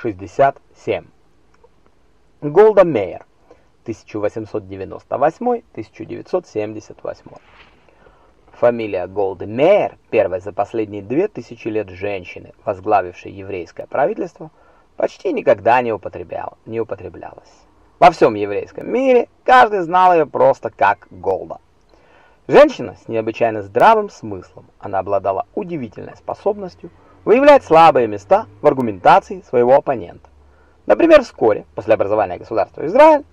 67. Голда Меир, 1898-1978. Фамилия Голды Меир, первой за последние две тысячи лет женщины, возглавившей еврейское правительство, почти никогда не, употреблял, не употреблялась. Во всем еврейском мире каждый знал ее просто как Голда. Женщина с необычайно здравым смыслом, она обладала удивительной способностью выявлять слабые места в аргументации своего оппонента. Например, вскоре после образования государства Израиль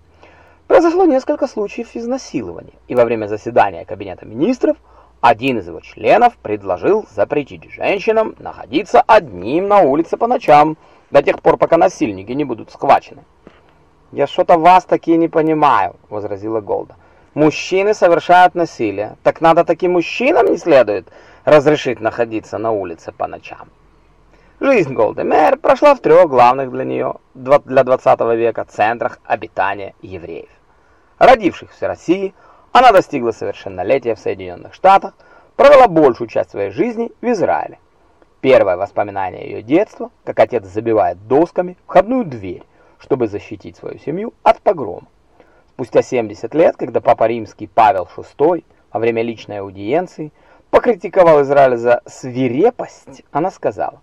произошло несколько случаев изнасилования, и во время заседания Кабинета министров один из его членов предложил запретить женщинам находиться одним на улице по ночам до тех пор, пока насильники не будут схвачены. «Я что-то вас такие не понимаю», — возразила Голда. «Мужчины совершают насилие, так надо таким мужчинам не следует разрешить находиться на улице по ночам». Жизнь Голды Мэр прошла в трех главных для нее для 20 века центрах обитания евреев. Родившихся в России, она достигла совершеннолетия в Соединенных Штатах, провела большую часть своей жизни в Израиле. Первое воспоминание ее детства, как отец забивает досками входную дверь, чтобы защитить свою семью от погрома. Спустя 70 лет, когда папа римский Павел VI во время личной аудиенции покритиковал Израиль за свирепость, она сказала,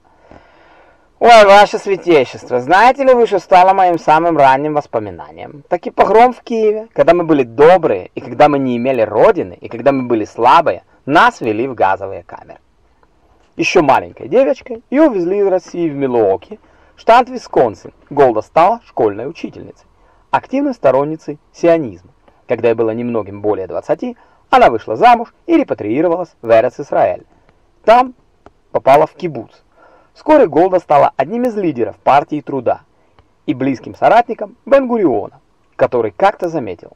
Ой, ваше святейшество, знаете ли вы, что стало моим самым ранним воспоминанием? Таки погром в Киеве, когда мы были добрые, и когда мы не имели родины, и когда мы были слабые, нас вели в газовые камеры. Еще маленькой девочкой ее увезли из России в Милуоки, штат Висконсин. Голда стала школьной учительницей, активной сторонницей сионизма. Когда ей было немногим более 20, она вышла замуж и репатриировалась в Эрец-Исраэль. Там попала в кибуц, Вскоре Голда стала одним из лидеров партии труда и близким соратником Бен-Гуриона, который как-то заметил.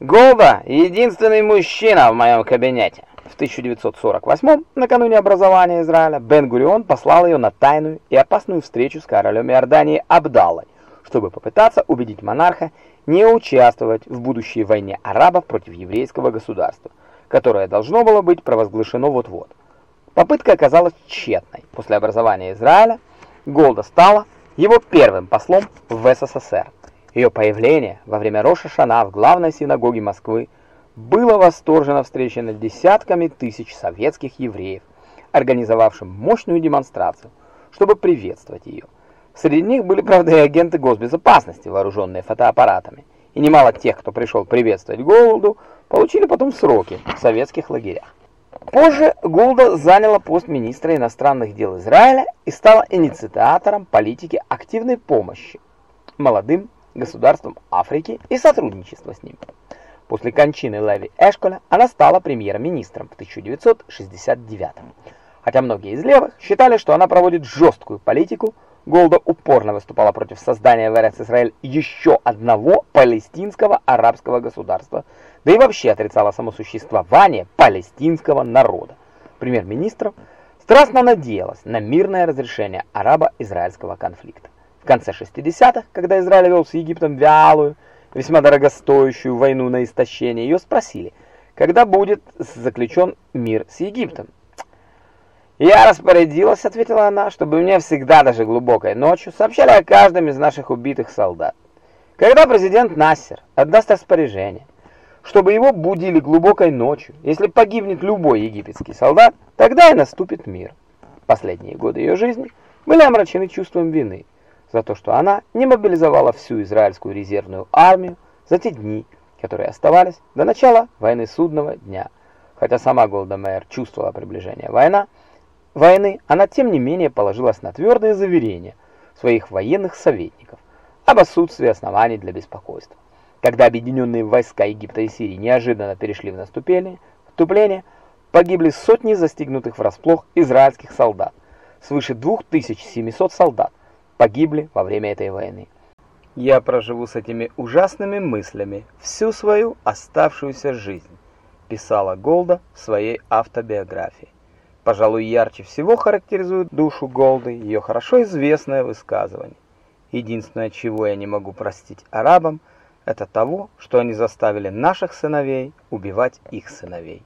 Голда – единственный мужчина в моем кабинете. В 1948 накануне образования Израиля, Бен-Гурион послал ее на тайную и опасную встречу с королем Иордании Абдаллой, чтобы попытаться убедить монарха не участвовать в будущей войне арабов против еврейского государства, которое должно было быть провозглашено вот-вот. Попытка оказалась тщетной. После образования Израиля Голда стала его первым послом в СССР. Ее появление во время Роша Шана в главной синагоге Москвы было восторженно встречено десятками тысяч советских евреев, организовавшим мощную демонстрацию, чтобы приветствовать ее. Среди них были, правда, и агенты госбезопасности, вооруженные фотоаппаратами. И немало тех, кто пришел приветствовать Голду, получили потом сроки в советских лагерях. Позже Голда заняла пост министра иностранных дел Израиля и стала инициатором политики активной помощи молодым государствам Африки и сотрудничества с ними. После кончины Леви Эшколя она стала премьер-министром в 1969 Хотя многие из левых считали, что она проводит жесткую политику, Голда упорно выступала против создания в РС-Израиль еще одного палестинского арабского государства, да и вообще отрицала само существование палестинского народа. Премьер-министр страстно надеялась на мирное разрешение арабо-израильского конфликта. В конце 60-х, когда Израиль вел с Египтом вялую, весьма дорогостоящую войну на истощение, ее спросили, когда будет заключен мир с Египтом. «Я распорядилась», — ответила она, — «чтобы мне всегда, даже глубокой ночью, сообщали о каждом из наших убитых солдат. Когда президент Нассер отдаст распоряжение, чтобы его будили глубокой ночью, если погибнет любой египетский солдат, тогда и наступит мир». Последние годы ее жизни были омрачены чувством вины за то, что она не мобилизовала всю израильскую резервную армию за те дни, которые оставались до начала войны судного дня. Хотя сама Голда Меир чувствовала приближение войны, войны, она тем не менее положилась на твердые заверения своих военных советников об отсутствии оснований для беспокойства. Когда объединенные войска Египта и Сирии неожиданно перешли в наступление, вступление, погибли сотни застигнутых врасплох израильских солдат. Свыше 2700 солдат погибли во время этой войны. Я проживу с этими ужасными мыслями всю свою оставшуюся жизнь, писала Голда в своей автобиографии. Пожалуй, ярче всего характеризует душу Голды ее хорошо известное высказывание. Единственное, чего я не могу простить арабам, это того, что они заставили наших сыновей убивать их сыновей.